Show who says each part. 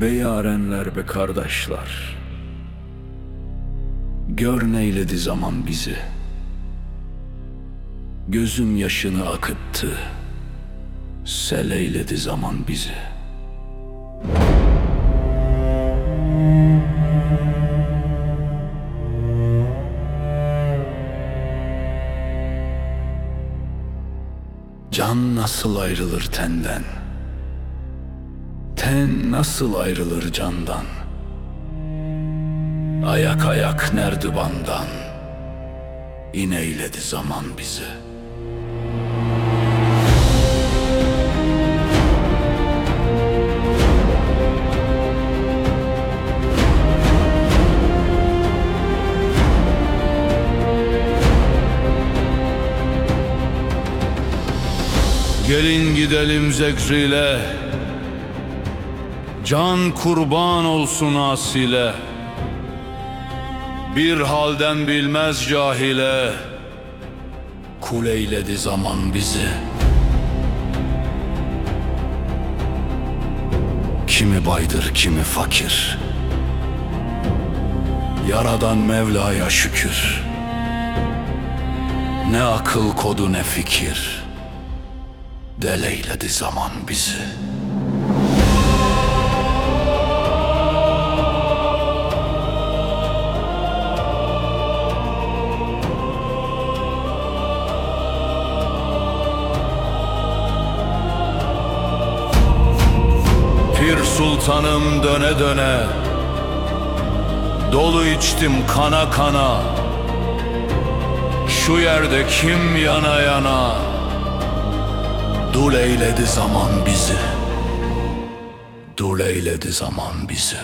Speaker 1: Be yarenler be kardeşler. Gör neyledi zaman bizi. Gözüm yaşını akıttı. Sel eyledi zaman bizi. Can nasıl ayrılır tenden? Ten nasıl ayrılır candan? Ayak ayak nerdibandan? İneyledi zaman bizi. Gelin gidelim zekriyle Can kurban olsun asile. Bir halden bilmez cahile. Kuleyledi zaman bizi. Kimi baydır kimi fakir. Yaradan Mevla'ya şükür. Ne akıl kodu ne fikir. Deleyledi zaman bizi Pir sultanım döne döne. Dolu içtim kana kana. Şu yerde kim yana yana? Dul eyledi zaman bizi. Dul eyledi zaman bizi